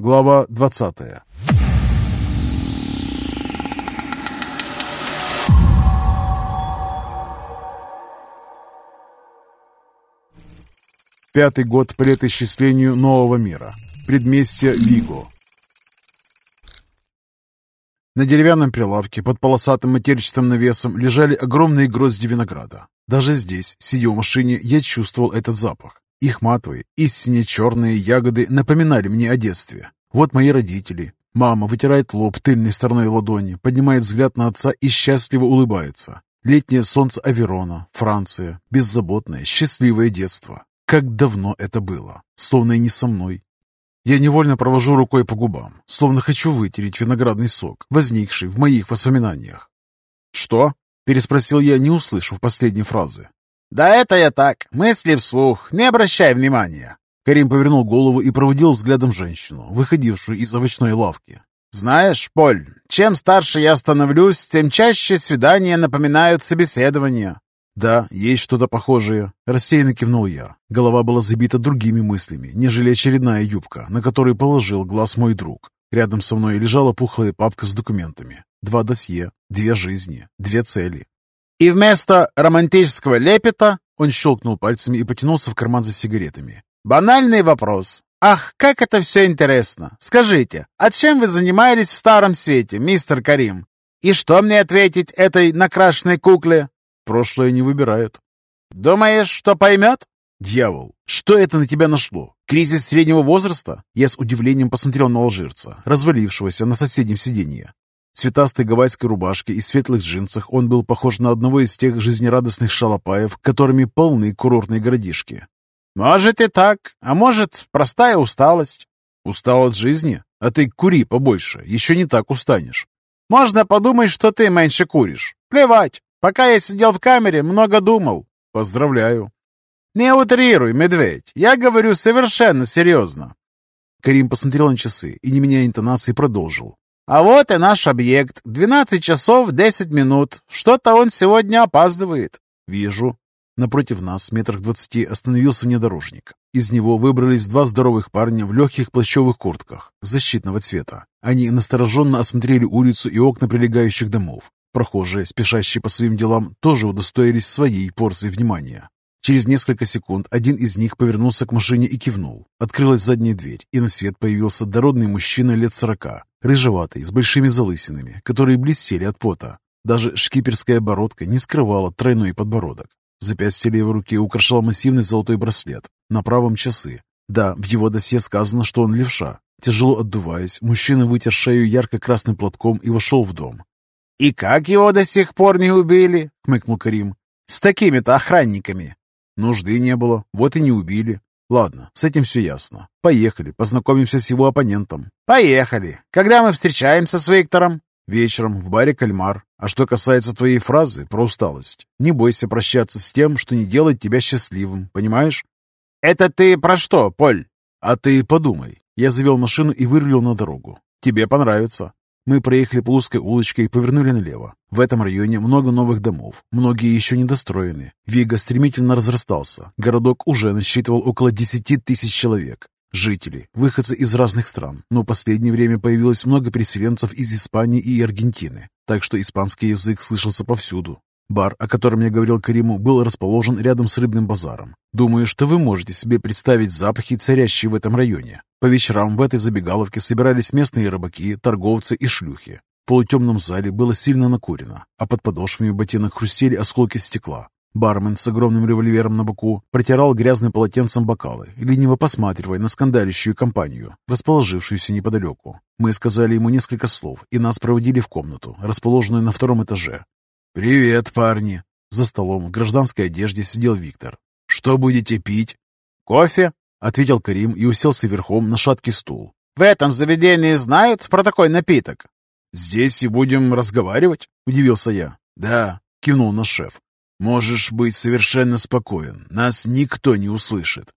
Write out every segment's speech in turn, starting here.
Глава 20 Пятый год по летоисчислению нового мира. Предместье Виго. На деревянном прилавке под полосатым матерчатым навесом лежали огромные грозди винограда. Даже здесь, сидя в машине, я чувствовал этот запах. Их матовые, истинно черные ягоды напоминали мне о детстве. Вот мои родители. Мама вытирает лоб тыльной стороной ладони, поднимает взгляд на отца и счастливо улыбается. Летнее солнце Аверона, Франция, беззаботное, счастливое детство. Как давно это было, словно и не со мной. Я невольно провожу рукой по губам, словно хочу вытереть виноградный сок, возникший в моих воспоминаниях. «Что?» – переспросил я, не услышав последней фразы. «Да это я так, мысли вслух, не обращай внимания». Карим повернул голову и проводил взглядом женщину, выходившую из овощной лавки. «Знаешь, Поль, чем старше я становлюсь, тем чаще свидания напоминают собеседование. «Да, есть что-то похожее», — рассеянно кивнул я. Голова была забита другими мыслями, нежели очередная юбка, на которую положил глаз мой друг. Рядом со мной лежала пухлая папка с документами. Два досье, две жизни, две цели. «И вместо романтического лепета...» Он щелкнул пальцами и потянулся в карман за сигаретами. «Банальный вопрос. Ах, как это все интересно! Скажите, а чем вы занимались в Старом Свете, мистер Карим? И что мне ответить этой накрашенной кукле?» Прошлое не выбирает. Думаешь, что поймет? Дьявол, что это на тебя нашло? Кризис среднего возраста? Я с удивлением посмотрел на алжирца, развалившегося на соседнем сиденье. В цветастой гавайской рубашке и светлых джинсах он был похож на одного из тех жизнерадостных шалопаев, которыми полны курортные городишки. «Может и так, а может, простая усталость». «Устал от жизни? А ты кури побольше, еще не так устанешь». «Можно подумать, что ты меньше куришь. Плевать, Пока я сидел в камере, много думал. Поздравляю. Не утрируй, медведь. Я говорю совершенно серьезно. Карим посмотрел на часы и, не меняя интонации, продолжил. А вот и наш объект. 12 часов 10 минут. Что-то он сегодня опаздывает. Вижу. Напротив нас, метрах двадцати, остановился внедорожник. Из него выбрались два здоровых парня в легких плащевых куртках защитного цвета. Они настороженно осмотрели улицу и окна прилегающих домов. Прохожие, спешащие по своим делам, тоже удостоились своей порции внимания. Через несколько секунд один из них повернулся к машине и кивнул. Открылась задняя дверь, и на свет появился дородный мужчина лет сорока, рыжеватый, с большими залысинами, которые блестели от пота. Даже шкиперская бородка не скрывала тройной подбородок. Запястье левой руки украшал массивный золотой браслет, на правом часы. Да, в его досье сказано, что он левша. Тяжело отдуваясь, мужчина вытер шею ярко-красным платком и вошел в дом. «И как его до сих пор не убили?» — хмыкнул Карим. «С такими-то охранниками». «Нужды не было, вот и не убили. Ладно, с этим все ясно. Поехали, познакомимся с его оппонентом». «Поехали. Когда мы встречаемся с Виктором?» «Вечером в баре «Кальмар». А что касается твоей фразы про усталость, не бойся прощаться с тем, что не делает тебя счастливым, понимаешь?» «Это ты про что, Поль?» «А ты подумай. Я завел машину и вырулил на дорогу. Тебе понравится. Мы проехали по узкой улочке и повернули налево. В этом районе много новых домов, многие еще недостроены. Вига стремительно разрастался. Городок уже насчитывал около 10 тысяч человек. Жители, выходцы из разных стран, но в последнее время появилось много переселенцев из Испании и Аргентины, так что испанский язык слышался повсюду. Бар, о котором я говорил Кариму, был расположен рядом с рыбным базаром. Думаю, что вы можете себе представить запахи, царящие в этом районе. По вечерам в этой забегаловке собирались местные рыбаки, торговцы и шлюхи. В полутемном зале было сильно накурено, а под подошвами ботинок хрустели осколки стекла. Бармен с огромным револьвером на боку протирал грязным полотенцем бокалы, лениво посматривая на скандалящую компанию, расположившуюся неподалеку. Мы сказали ему несколько слов, и нас проводили в комнату, расположенную на втором этаже. «Привет, парни!» За столом в гражданской одежде сидел Виктор. «Что будете пить?» «Кофе», — ответил Карим и уселся верхом на шаткий стул. «В этом заведении знают про такой напиток?» «Здесь и будем разговаривать?» — удивился я. «Да», — кивнул наш шеф. «Можешь быть совершенно спокоен. Нас никто не услышит».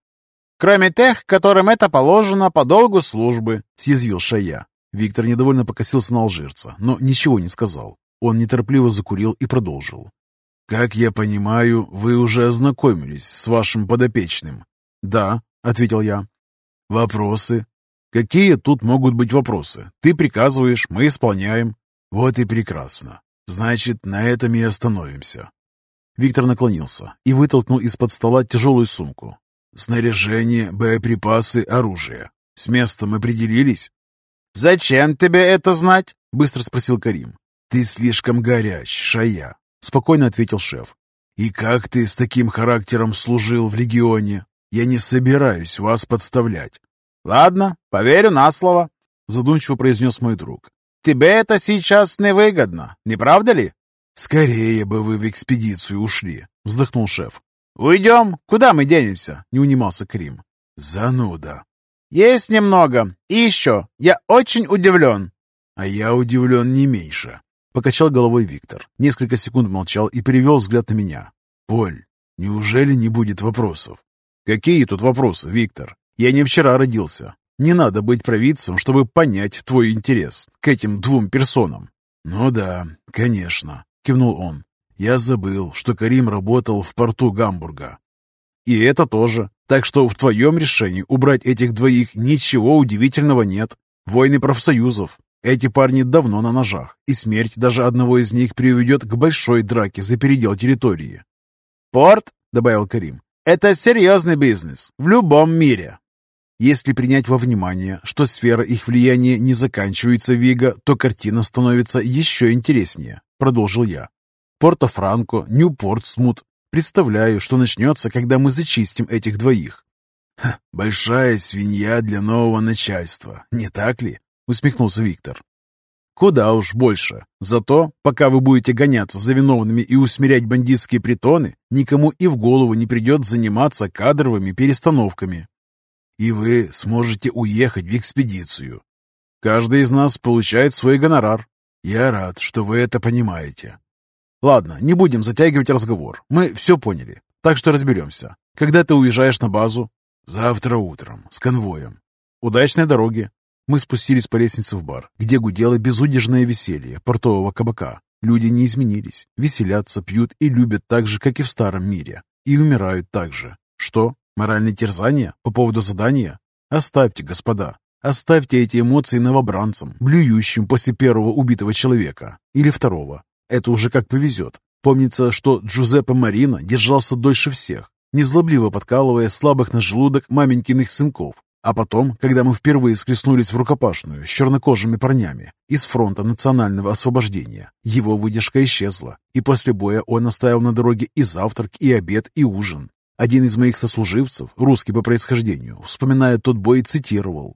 «Кроме тех, которым это положено по долгу службы», — съязвил Шая. Виктор недовольно покосился на алжирца, но ничего не сказал. Он неторопливо закурил и продолжил. «Как я понимаю, вы уже ознакомились с вашим подопечным?» «Да», — ответил я. «Вопросы?» Какие тут могут быть вопросы? Ты приказываешь, мы исполняем. Вот и прекрасно. Значит, на этом и остановимся. Виктор наклонился и вытолкнул из-под стола тяжелую сумку. Снаряжение, боеприпасы, оружие. С местом определились? «Зачем тебе это знать?» — быстро спросил Карим. «Ты слишком горяч, Шая», — спокойно ответил шеф. «И как ты с таким характером служил в Легионе? Я не собираюсь вас подставлять». «Ладно, поверю на слово», — задумчиво произнес мой друг. «Тебе это сейчас невыгодно, не правда ли?» «Скорее бы вы в экспедицию ушли», — вздохнул шеф. «Уйдем? Куда мы денемся?» — не унимался Крим. «Зануда». «Есть немного. И еще, я очень удивлен». «А я удивлен не меньше», — покачал головой Виктор. Несколько секунд молчал и перевел взгляд на меня. «Поль, неужели не будет вопросов?» «Какие тут вопросы, Виктор? Я не вчера родился. Не надо быть провидцем, чтобы понять твой интерес к этим двум персонам». «Ну да, конечно», — кивнул он. «Я забыл, что Карим работал в порту Гамбурга». «И это тоже. Так что в твоем решении убрать этих двоих ничего удивительного нет. Войны профсоюзов. Эти парни давно на ножах, и смерть даже одного из них приведет к большой драке за передел территории». «Порт», — добавил Карим, — «это серьезный бизнес в любом мире». Если принять во внимание, что сфера их влияния не заканчивается Вига, то картина становится еще интереснее, продолжил я. Порто-Франко, Нью-Портсмут. Представляю, что начнется, когда мы зачистим этих двоих. Ха, большая свинья для нового начальства, не так ли? Усмехнулся Виктор. Куда уж больше. Зато, пока вы будете гоняться за виновными и усмирять бандитские притоны, никому и в голову не придет заниматься кадровыми перестановками и вы сможете уехать в экспедицию. Каждый из нас получает свой гонорар. Я рад, что вы это понимаете. Ладно, не будем затягивать разговор. Мы все поняли, так что разберемся. Когда ты уезжаешь на базу? Завтра утром, с конвоем. Удачной дороги. Мы спустились по лестнице в бар, где гудело безудержное веселье портового кабака. Люди не изменились, веселятся, пьют и любят так же, как и в старом мире. И умирают так же. Что? Моральные терзания по поводу задания? Оставьте, господа. Оставьте эти эмоции новобранцам, блюющим после первого убитого человека. Или второго. Это уже как повезет. Помнится, что Джузеппе Марина держался дольше всех, незлобливо подкалывая слабых на желудок маменькиных сынков. А потом, когда мы впервые склеснулись в рукопашную с чернокожими парнями из фронта национального освобождения, его выдержка исчезла, и после боя он оставил на дороге и завтрак, и обед, и ужин. Один из моих сослуживцев, русский по происхождению, вспоминая тот бой, цитировал.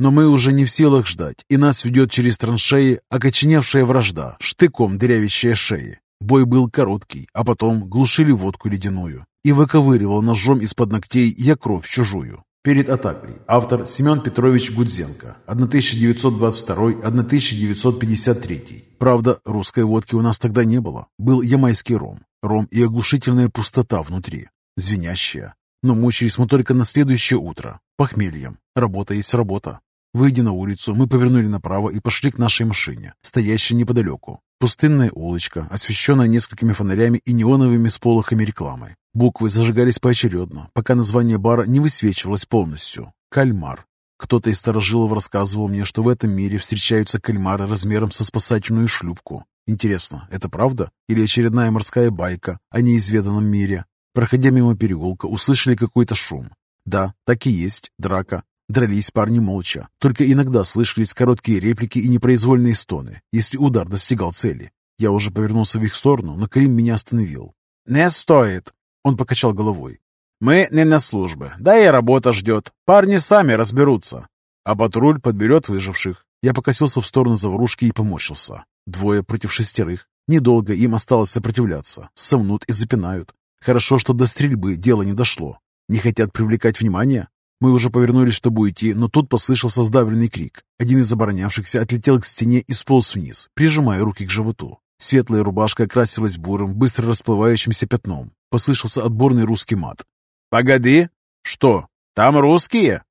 «Но мы уже не в силах ждать, и нас ведет через траншеи окоченевшая вражда, штыком дырявящая шеи. Бой был короткий, а потом глушили водку ледяную и выковыривал ножом из-под ногтей я кровь чужую. Перед атакой. Автор Семен Петрович Гудзенко. 1922-1953. Правда, русской водки у нас тогда не было. Был ямайский ром. Ром и оглушительная пустота внутри звенящая. Но мучились мы только на следующее утро, похмельем. Работа есть работа. Выйдя на улицу, мы повернули направо и пошли к нашей машине, стоящей неподалеку. Пустынная улочка, освещенная несколькими фонарями и неоновыми сполохами рекламы. Буквы зажигались поочередно, пока название бара не высвечивалось полностью. Кальмар. Кто-то из старожилов рассказывал мне, что в этом мире встречаются кальмары размером со спасательную шлюпку. Интересно, это правда? Или очередная морская байка о неизведанном мире? Проходя мимо переулка, услышали какой-то шум. Да, так и есть, драка. Дрались парни молча. Только иногда слышались короткие реплики и непроизвольные стоны, если удар достигал цели. Я уже повернулся в их сторону, но Крим меня остановил. «Не стоит!» Он покачал головой. «Мы не на службе, да и работа ждет. Парни сами разберутся. А патруль подберет выживших». Я покосился в сторону заварушки и поморщился. Двое против шестерых. Недолго им осталось сопротивляться. Сомнут и запинают. Хорошо, что до стрельбы дело не дошло. Не хотят привлекать внимание? Мы уже повернулись, чтобы уйти, но тут послышался сдавленный крик. Один из оборонявшихся отлетел к стене и сполз вниз, прижимая руки к животу. Светлая рубашка окрасилась бурым, быстро расплывающимся пятном. Послышался отборный русский мат. «Погоди! Что, там русские?»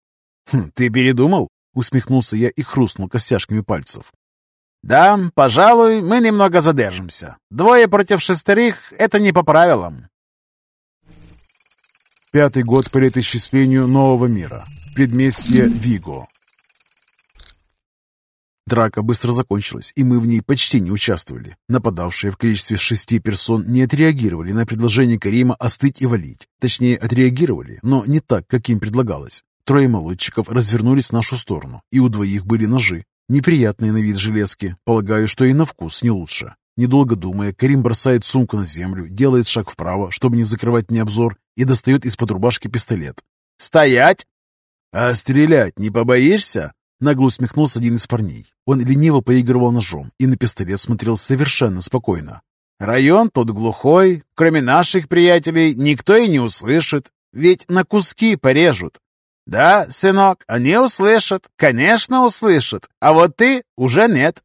хм, «Ты передумал?» — усмехнулся я и хрустнул костяшками пальцев. «Да, пожалуй, мы немного задержимся. Двое против шестерых — это не по правилам. Пятый год по летоисчислению нового мира. Предместье Виго. Драка быстро закончилась, и мы в ней почти не участвовали. Нападавшие в количестве шести персон не отреагировали на предложение Карима остыть и валить. Точнее, отреагировали, но не так, как им предлагалось. Трое молодчиков развернулись в нашу сторону, и у двоих были ножи. Неприятные на вид железки, полагаю, что и на вкус не лучше. Недолго думая, Карим бросает сумку на землю, делает шаг вправо, чтобы не закрывать мне обзор, и достает из-под рубашки пистолет. «Стоять!» «А стрелять не побоишься?» Нагло усмехнулся один из парней. Он лениво поигрывал ножом и на пистолет смотрел совершенно спокойно. «Район тут глухой, кроме наших приятелей никто и не услышит, ведь на куски порежут. Да, сынок, они услышат, конечно услышат, а вот ты уже нет».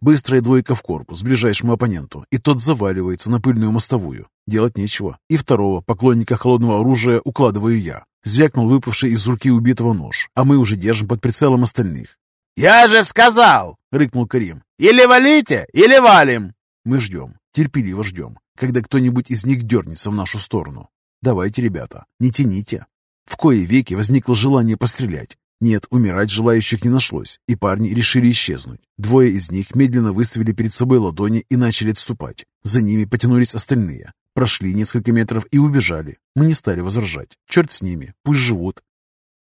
Быстрая двойка в корпус ближайшему оппоненту, и тот заваливается на пыльную мостовую. Делать нечего. И второго, поклонника холодного оружия, укладываю я. Звякнул выпавший из руки убитого нож, а мы уже держим под прицелом остальных. «Я же сказал!» — рыкнул Карим. «Или валите, или валим!» Мы ждем, терпеливо ждем, когда кто-нибудь из них дернется в нашу сторону. Давайте, ребята, не тяните. В кое веки возникло желание пострелять, нет, умирать желающих не нашлось, и парни решили исчезнуть. Двое из них медленно выставили перед собой ладони и начали отступать. За ними потянулись остальные. Прошли несколько метров и убежали. Мы не стали возражать. Черт с ними, пусть живут.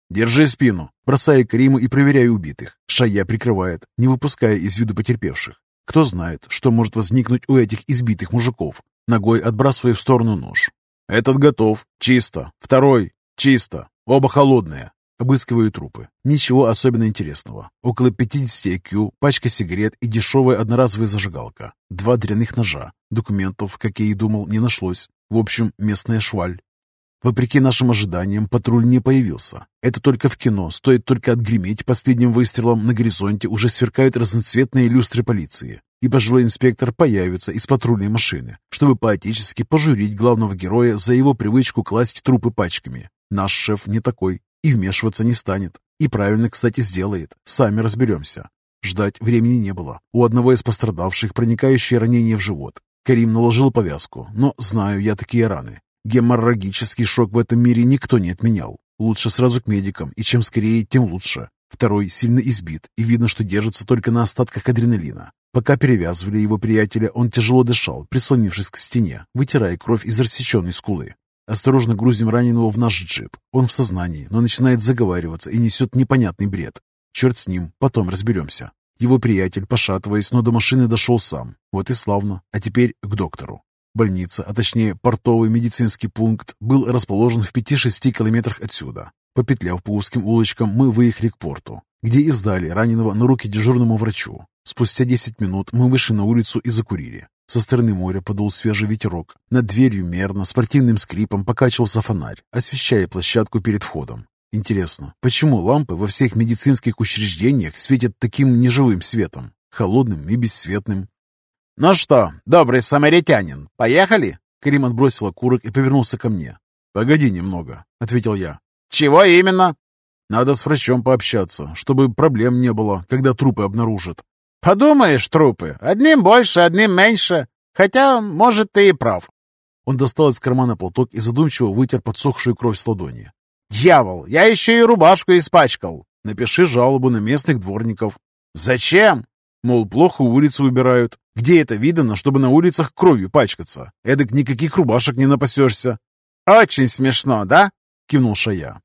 «Держи спину!» Бросаю Кариму и проверяю убитых. Шая прикрывает, не выпуская из виду потерпевших. Кто знает, что может возникнуть у этих избитых мужиков. Ногой отбрасывая в сторону нож. «Этот готов. Чисто. Второй. Чисто. Оба холодные. Обыскиваю трупы. Ничего особенно интересного. Около 50 IQ, пачка сигарет и дешевая одноразовая зажигалка. Два дряных ножа. Документов, как я и думал, не нашлось. В общем, местная шваль. Вопреки нашим ожиданиям, патруль не появился. Это только в кино. Стоит только отгреметь последним выстрелом, на горизонте уже сверкают разноцветные люстры полиции. И пожилой инспектор появится из патрульной машины, чтобы поотечески пожурить главного героя за его привычку класть трупы пачками. Наш шеф не такой и вмешиваться не станет. И правильно, кстати, сделает. Сами разберемся. Ждать времени не было. У одного из пострадавших проникающее ранение в живот. Карим наложил повязку, но знаю я такие раны. Геморрагический шок в этом мире никто не отменял. Лучше сразу к медикам, и чем скорее, тем лучше. Второй сильно избит, и видно, что держится только на остатках адреналина. Пока перевязывали его приятеля, он тяжело дышал, прислонившись к стене, вытирая кровь из рассеченной скулы. Осторожно грузим раненого в наш джип. Он в сознании, но начинает заговариваться и несет непонятный бред. Черт с ним, потом разберемся. Его приятель, пошатываясь, но до машины дошел сам. Вот и славно. А теперь к доктору. Больница, а точнее портовый медицинский пункт, был расположен в 5-6 километрах отсюда. Попетляв по узким улочкам, мы выехали к порту, где и сдали раненого на руки дежурному врачу. Спустя 10 минут мы вышли на улицу и закурили. Со стороны моря подул свежий ветерок. Над дверью мерно, спортивным скрипом покачивался фонарь, освещая площадку перед входом. Интересно, почему лампы во всех медицинских учреждениях светят таким неживым светом, холодным и бесцветным? «Ну что, добрый самаритянин, поехали?» Карим отбросил окурок и повернулся ко мне. «Погоди немного», — ответил я. «Чего именно?» «Надо с врачом пообщаться, чтобы проблем не было, когда трупы обнаружат». «Подумаешь, трупы. Одним больше, одним меньше. Хотя, может, ты и прав». Он достал из кармана платок и задумчиво вытер подсохшую кровь с ладони. «Дьявол, я еще и рубашку испачкал. Напиши жалобу на местных дворников». «Зачем?» Мол, плохо улицы убирают. Где это видано, чтобы на улицах кровью пачкаться? Эдак никаких рубашек не напасешься. «Очень смешно, да?» — кивнул Шая.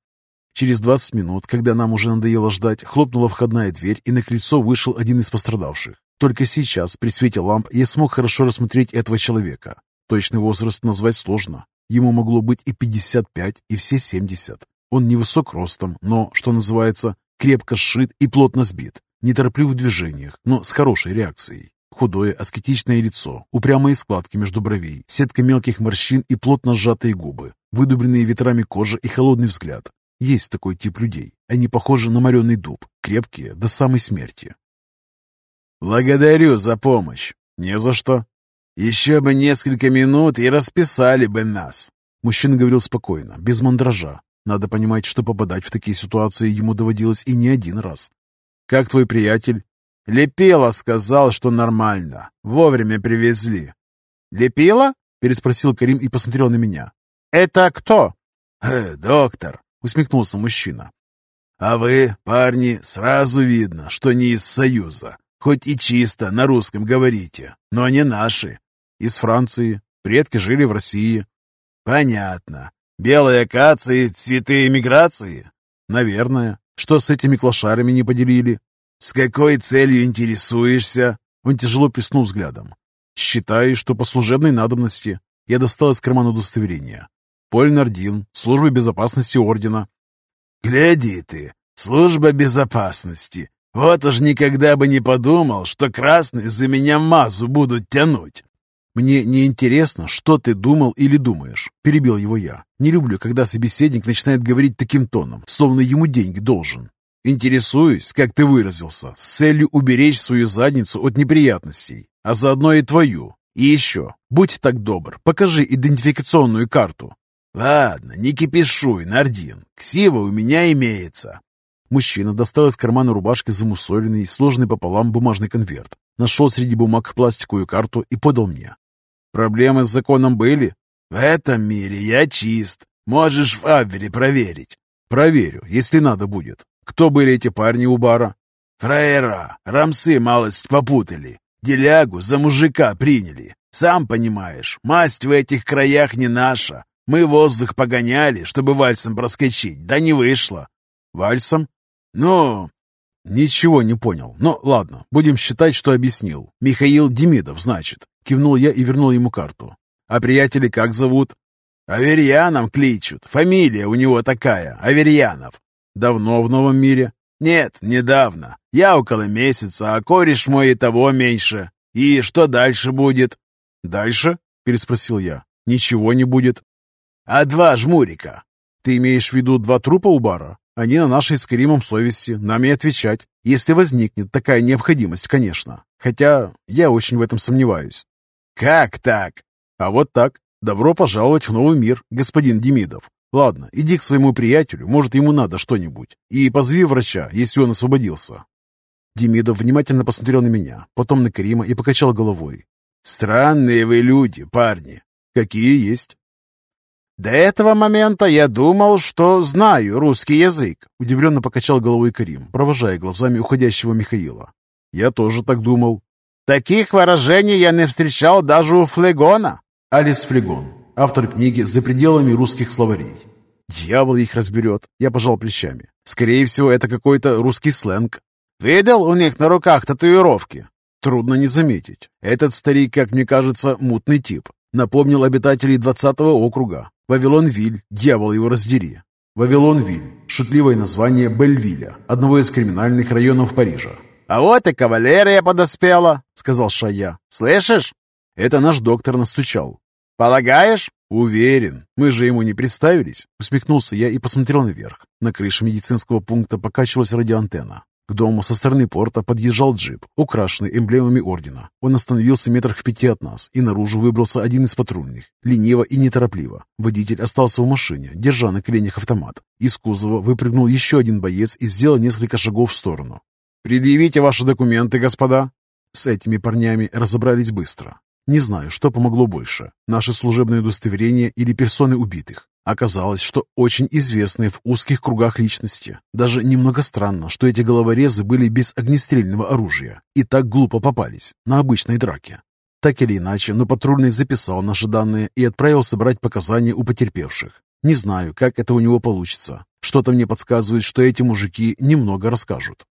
Через 20 минут, когда нам уже надоело ждать, хлопнула входная дверь, и на крыльцо вышел один из пострадавших. Только сейчас, при свете ламп, я смог хорошо рассмотреть этого человека. Точный возраст назвать сложно. Ему могло быть и 55, и все 70. Он невысок ростом, но, что называется, крепко сшит и плотно сбит. Нетороплив в движениях, но с хорошей реакцией. Худое, аскетичное лицо, упрямые складки между бровей, сетка мелких морщин и плотно сжатые губы, выдубленные ветрами кожа и холодный взгляд. Есть такой тип людей. Они похожи на мореный дуб, крепкие до самой смерти. «Благодарю за помощь». «Не за что». «Еще бы несколько минут и расписали бы нас». Мужчина говорил спокойно, без мандража. Надо понимать, что попадать в такие ситуации ему доводилось и не один раз. «Как твой приятель?» «Лепила сказал, что нормально. Вовремя привезли». «Лепила?» — переспросил Карим и посмотрел на меня. «Это кто?» «Э, «Доктор усмехнулся мужчина. «А вы, парни, сразу видно, что не из Союза. Хоть и чисто на русском говорите, но не наши. Из Франции. Предки жили в России. Понятно. Белые акации, цветы эмиграции? Наверное. Что с этими клошарами не поделили? С какой целью интересуешься? Он тяжело плеснул взглядом. Считаю, что по служебной надобности. Я достал из кармана удостоверение. Поль Нардин, служба безопасности ордена. Гляди ты, служба безопасности. Вот уж никогда бы не подумал, что красные за меня мазу будут тянуть. «Мне не интересно, что ты думал или думаешь», — перебил его я. «Не люблю, когда собеседник начинает говорить таким тоном, словно ему деньги должен. Интересуюсь, как ты выразился, с целью уберечь свою задницу от неприятностей, а заодно и твою. И еще, будь так добр, покажи идентификационную карту». «Ладно, не кипишуй, Нардин. Ксива у меня имеется». Мужчина достал из кармана рубашки замусоленный и сложенный пополам бумажный конверт, нашел среди бумаг пластиковую карту и подал мне. Проблемы с законом были? В этом мире я чист. Можешь в Абвере проверить. Проверю, если надо будет. Кто были эти парни у бара? Фраера. Рамсы малость попутали. Делягу за мужика приняли. Сам понимаешь, масть в этих краях не наша. Мы воздух погоняли, чтобы вальсом проскочить, да не вышло. Вальсом? Ну, ничего не понял. Но ладно, будем считать, что объяснил. Михаил Демидов, значит. Кивнул я и вернул ему карту. «А приятели как зовут?» «Аверьяном кличут. Фамилия у него такая, Аверьянов». «Давно в новом мире?» «Нет, недавно. Я около месяца, а кореш мой и того меньше. И что дальше будет?» «Дальше?» – переспросил я. «Ничего не будет». «А два жмурика?» «Ты имеешь в виду два трупа у бара?» Они на нашей с Каримом совести, нам и отвечать, если возникнет такая необходимость, конечно. Хотя я очень в этом сомневаюсь. «Как так?» «А вот так. Добро пожаловать в новый мир, господин Демидов. Ладно, иди к своему приятелю, может, ему надо что-нибудь. И позови врача, если он освободился». Демидов внимательно посмотрел на меня, потом на Карима и покачал головой. «Странные вы люди, парни. Какие есть?» «До этого момента я думал, что знаю русский язык», — удивленно покачал головой Карим, провожая глазами уходящего Михаила. «Я тоже так думал. Таких выражений я не встречал даже у Флегона. Алис Флегон, автор книги «За пределами русских словарей». Дьявол их разберет, я пожал плечами. Скорее всего, это какой-то русский сленг. Видел у них на руках татуировки? Трудно не заметить. Этот старик, как мне кажется, мутный тип. Напомнил обитателей 20-го округа. Вавилон-Виль, дьявол его раздери. Вавилон-Виль – шутливое название Бельвиля, одного из криминальных районов Парижа. «А вот и кавалерия подоспела», — сказал Шая. «Слышишь?» «Это наш доктор настучал». «Полагаешь?» «Уверен. Мы же ему не представились». Усмехнулся я и посмотрел наверх. На крыше медицинского пункта покачивалась радиоантенна. К дому со стороны порта подъезжал джип, украшенный эмблемами ордена. Он остановился метрах в пяти от нас, и наружу выбрался один из патрульных. Лениво и неторопливо. Водитель остался в машине, держа на коленях автомат. Из кузова выпрыгнул еще один боец и сделал несколько шагов в сторону. «Предъявите ваши документы, господа!» С этими парнями разобрались быстро. Не знаю, что помогло больше, наши служебные удостоверения или персоны убитых. Оказалось, что очень известные в узких кругах личности. Даже немного странно, что эти головорезы были без огнестрельного оружия и так глупо попались на обычной драке. Так или иначе, но патрульный записал наши данные и отправился брать показания у потерпевших. Не знаю, как это у него получится. Что-то мне подсказывает, что эти мужики немного расскажут.